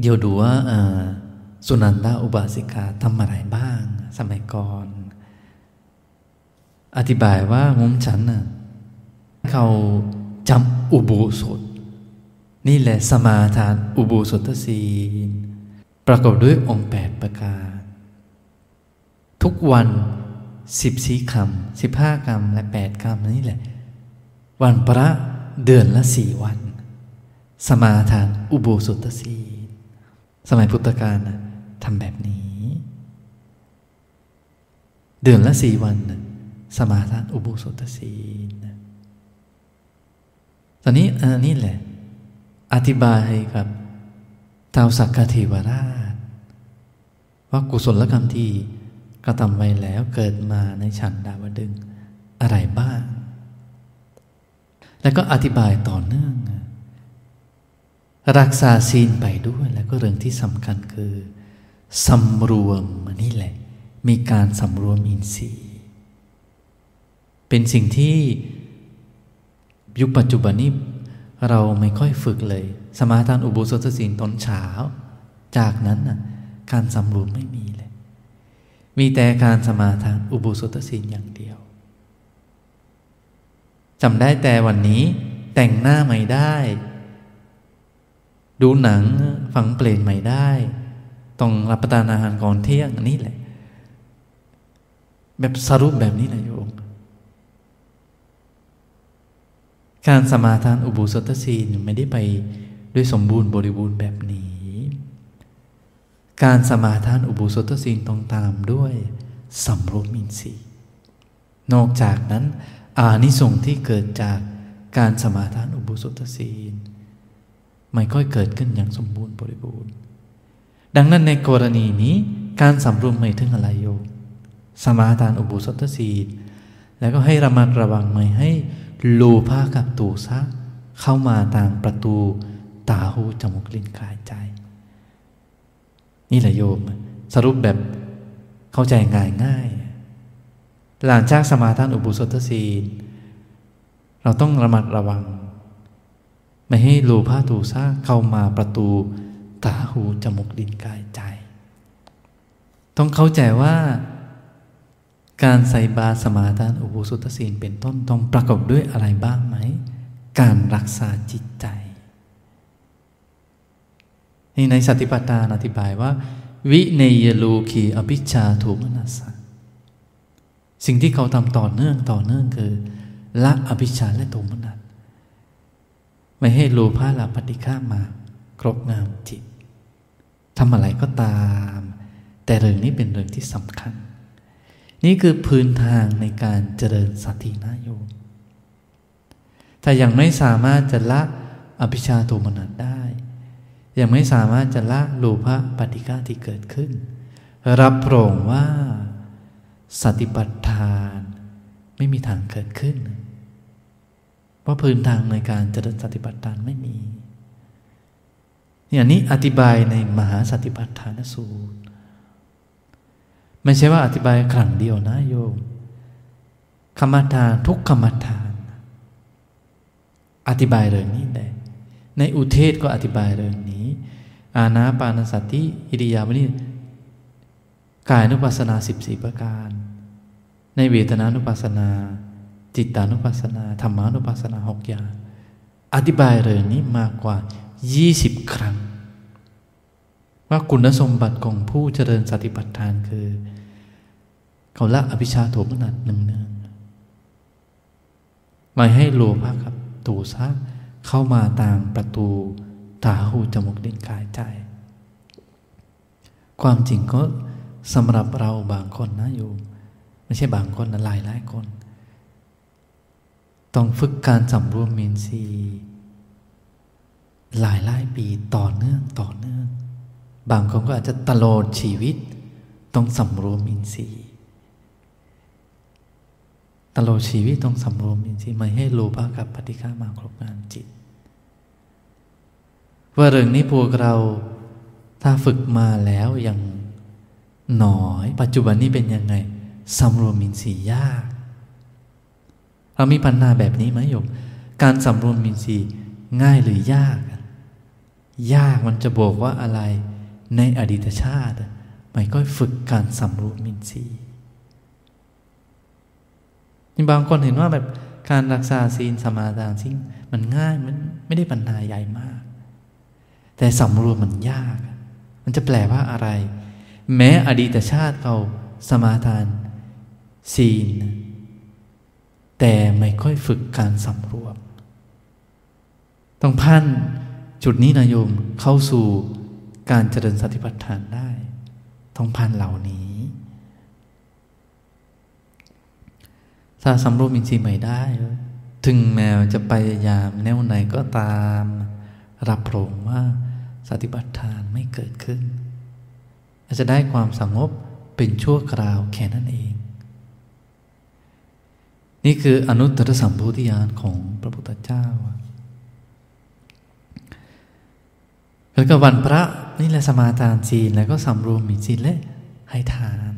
เดี๋ยวดูว่าสุนันทาอุบาสิกาทำอะไรบ้าง สมัยก่อน อธิบายว่ามุมฉันน่ะเขาจำอุโบสถ นี่แหละสมาทานอุโบสถศีลประกอบด้วยองค์แปดประการ ทุกวันสิบสี่คำสิบห้ากรรมและแปดกรรมนี่แหละ วันพระเดือนละสี่วัน สมาทานอุโบสถศีล สมัยพุทธกาลนะทำแบบนี้ เดือนละสี่วันนะสมาทานอุโบสถศีลตอนนี้อันนี้แหละ อธิบายให้กับเท้าวสักกเทวราช ว่ากุศลกรรมที่กระทำไว้แล้วเกิดมาในชั้นดาวดึงอะไรบ้าง แล้วก็อธิบายต่อเนื่อง รักษาศีลไปด้วยแล้วก็เรื่องที่สำคัญคือสำรวมนี่แหละ มีการสำรวมอินทรีย์ เป็นสิ่งที่ยุคปัจจุบันนี้เราไม่ค่อยฝึกเลย สมาทานอุโบสถศีลตอนเช้า จากนั้นน่ะการสำรวมไม่มีเลย มีแต่การสมาทานอุโบสถศีลอย่างเดียวจำได้แต่วันนี้แต่งหน้าใหม่ได้ ดูหนังฟังเพลงใหม่ได้ ต้องรับประทานอาหารก่อนเที่ยงอันนี้แหละ แบบสรุปแบบนี้นะโยมการสมาทานอุโบสถศีลไม่ได้ไปด้วยสมบูรณ์บริบูรณ์แบบนี้ การสมาทานอุโบสถศีลต้องตามด้วยสัมรวมอินทรีย์นอกจากนั้น อานิสงส์ที่เกิดจากการสมาทานอุโบสถศีล ไม่ค่อยเกิดขึ้นอย่างสมบูรณ์บริบูรณ์ ดังนั้นในกรณีนี้การสำรวมไม่ถึงอะไรโยสมาทานอุโบสถศีลแล้วก็ให้ระมัดระวังไม่ให้ลูภากับตูซะเข้ามาทางประตูตาหูจมูกลิ้นกายใจ นี่แหละโยม สรุปแบบเข้าใจง่ายง่าย หลังจากสมาทานอุบุสถศีลเราต้องระมัดระวัง ไม่ให้โลภาตูซะเข้ามาประตูตาหูจมูกลิ้นกายใจ ต้องเข้าใจว่า การใส่บาสมาทานอุโบสถศีลเป็นต้นต้องประกอบด้วยอะไรบ้างไหม การรักษาจิตใจนี่ในสติปัฏฐานอธิบายว่า วิเนยโลคีอภิชาถูมนัสสะสิ่งที่เขาทำต่อเนื่องต่อเนื่องคือละอภิชาและโทมนัส ไม่ให้โลภะลาปฏิฆามาครบงามจิตทำอะไรก็ตาม แต่เรื่องนี้เป็นเรื่องที่สำคัญ นี่คือพื้นทางในการเจริญสตินะโยมถ้ายังไม่สามารถจะละอภิชาโทมนัสได้ ยังไม่สามารถจะละโลภะปฏิฆาที่เกิดขึ้น รับโรองว่าสติปัฏฐานไม่มีทางเกิดขึ้น เพราะพื้นทางในการเจริญสติปัฏฐานไม่มีอย่างนี้อธิบายในมหาสติปัฏฐานสูตร ไม่ใช่ว่าอธิบายครั้งเดียวนะโยมคำทานทุกคำทาน อธิบายเรื่องนี้ได้ในอุเทศก็อธิบายเรื่องนี้ อาณาปานสติอิริยาบถกายนุปัสสนาสิบสี่ประการ ในเวทนานุปัสสนา จิตานุปัสสนาธรรมานุปัสสนาหกอย่าง อธิบายเรื่องนี้มากกว่ายี่สิบครั้ง ว่าคุณสมบัติของผู้เจริญสติปัฏฐานคือ เขาละอภิชาโทมนัสหนึ่งเนืองไม่ให้โลภะกับตูซะเข้ามาตามประตูตาหูจมูกลิ้นกายใจ ความจริงก็สำหรับเราบางคนนะโยมไม่ใช่บางคนนะหลายหลายคน ต้องฝึกการสำรวมเมนซีหลายหลายปีต่อเนื่องต่อเนื่อง บางคนก็อาจจะตลอดชีวิต ต้องสำรวมอินทรีย์ตลอดชีวิตต้องสำรวมอินทรีย์ไม่ให้โลภะกับปฏิฆามาครบงานจิต ว่าเรื่องนี้พวกเราถ้าฝึกมาแล้วยังหน่อย ปัจจุบันนี้เป็นยังไงสำรวมอินทรีย์ยาก เรามีปัญหาแบบนี้ไหมโยม การสำรวมอินทรีย์ง่ายหรือยาก ยากมันจะบอกว่าอะไรในอดีตชาติไม่ก็ฝึกการสำรวมมินทรีย์บางคนเห็นว่าแบบการรักษาศีลสมาทานสิ่งมันง่ายมันไม่ได้ปัญหาใหญ่มาก แต่สำรวมมันยาก มันจะแปลว่าอะไร แม้อดีตชาติเขาสมาทานศีล แต่ไม่ค่อยฝึกการสำรวม ต้องพันจุดนี้นายโยมเข้าสู่การเจริญสติปัฏฐานได้ ต้องพันเหล่านี้ ถ้าสำรวมจริงๆไม่ได้ ถึงแม้จะพยายามแนวไหนก็ตาม รับรองว่าสติปัฏฐานไม่เกิดขึ้นอาจจะได้ความสงบเป็นชั่วคราวแค่นั้น นี่คืออนุตตรสัมโพธิญาณของพระพุทธเจ้าแล้วก็วันพระนี่แหละสมาทานศีลแล้วก็สำรวมมีศีลและให้ทาน